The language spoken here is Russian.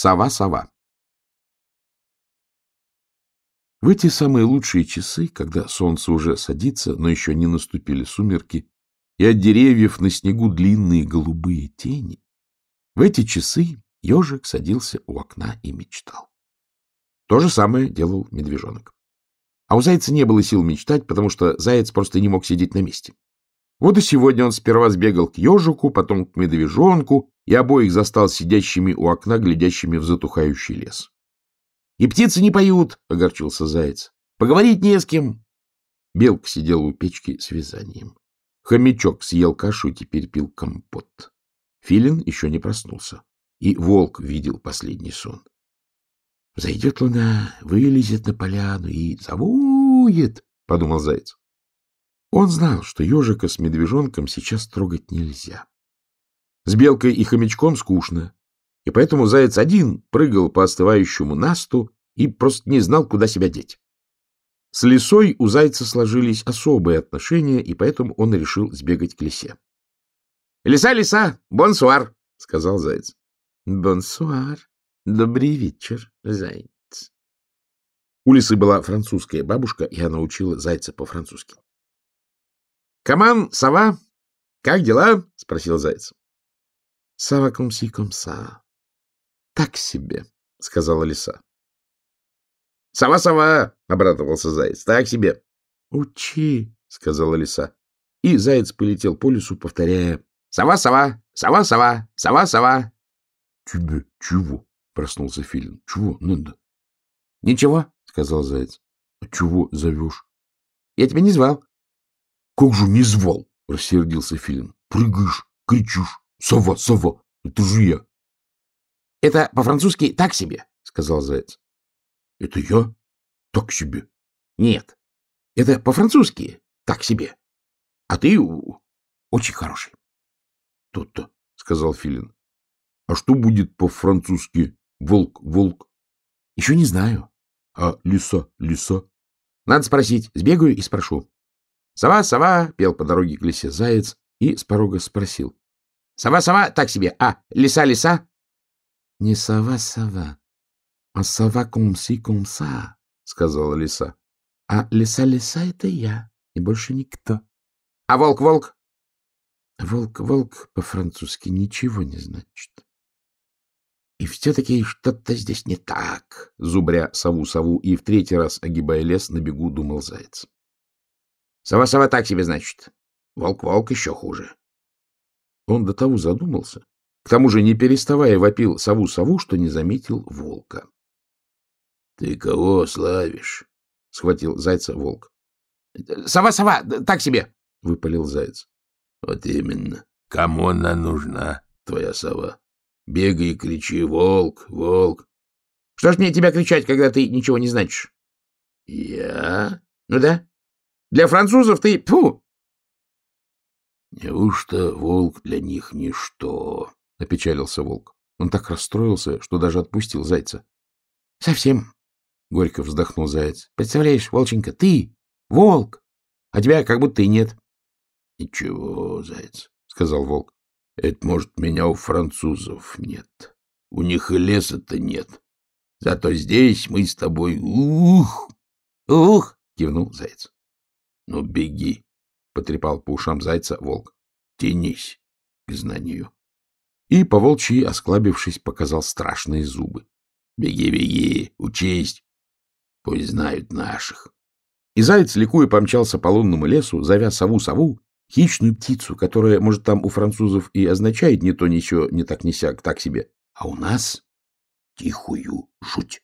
Сова-сова. В эти самые лучшие часы, когда солнце уже садится, но еще не наступили сумерки, и от деревьев на снегу длинные голубые тени, в эти часы ежик садился у окна и мечтал. То же самое делал медвежонок. А у зайца не было сил мечтать, потому что заяц просто не мог сидеть на месте. Вот и сегодня он сперва сбегал к ежику, потом к медвежонку, и обоих застал сидящими у окна, глядящими в затухающий лес. — И птицы не поют, — огорчился заяц. — Поговорить не с кем. Белка сидела у печки с вязанием. Хомячок съел кашу и теперь пил компот. Филин еще не проснулся, и волк видел последний сон. Зайдет луна, вылезет на поляну и завует, — подумал заяц. Он знал, что ежика с медвежонком сейчас трогать нельзя. С белкой и хомячком скучно, и поэтому заяц один прыгал по остывающему насту и просто не знал, куда себя деть. С лисой у зайца сложились особые отношения, и поэтому он решил сбегать к лисе. — Лиса, лиса, бонсуар, — сказал заяц. — Бонсуар. Добрый вечер, заяц. У лисы была французская бабушка, и она учила зайца по-французски. — Каман, сова, как дела? — спросил заяц. — Сава комси комса. — Так себе, — сказала лиса. — Сова, сова, — обрадовался заяц, — так себе. — Учи, — сказала лиса. И заяц полетел по лесу, повторяя «Сова, сова, сова, сова, сова, сова». «Тебе чего?» Проснулся Филин. — Чего надо? — Ничего, — сказал Заяц. — А чего зовешь? — Я тебя не звал. — Как же не звал? — рассердился Филин. — Прыгаешь, кричишь. Сова, сова, это же я. — Это по-французски так себе, — сказал Заяц. — Это я? Так себе? — Нет, это по-французски так себе. А ты очень хороший. — То-то, — сказал Филин. — А что будет по-французски Волк, волк. Еще не знаю. А лиса, лиса? Надо спросить. Сбегаю и спрошу. Сова, сова, пел по дороге к лисе заяц и с порога спросил. Сова, сова, так себе. А, лиса, лиса? Не сова, сова, а сова комси комса, сказала лиса. А лиса, лиса — это я, и больше никто. А волк, волк? Волк, волк по-французски ничего не значит. И все-таки что-то здесь не так, зубря сову-сову и в третий раз, огибая лес, на бегу думал заяц. Сова-сова так себе, значит. Волк-волк еще хуже. Он до того задумался. К тому же, не переставая, вопил сову-сову, что не заметил волка. — Ты кого славишь? — схватил зайца волк. — Сова-сова, так себе! — выпалил заяц. — Вот именно. Кому она нужна, твоя сова? Бегай и кричи «Волк! Волк!» Что ж мне тебя кричать, когда ты ничего не значишь? Я? Ну да. Для французов ты... Фу! Неужто волк для них ничто? — опечалился волк. Он так расстроился, что даже отпустил зайца. — Совсем, — горько вздохнул заяц. — Представляешь, волченька, ты волк, а тебя как будто и нет. — Ничего, заяц, — сказал волк. Это, может, меня у французов нет. У них и леса-то нет. Зато здесь мы с тобой... Ух! Ух! — кивнул заяц. — Ну, беги, — потрепал по ушам зайца волк. — Тянись к знанию. И, по волчьи, осклабившись, показал страшные зубы. — Беги, беги, учись. Пусть знают наших. И заяц, ликуя, помчался по лунному лесу, зовя сову-сову, хищную птицу, которая, может, там у французов и означает не то, ничего, не так, не сяк, так себе, а у нас тихую жуть.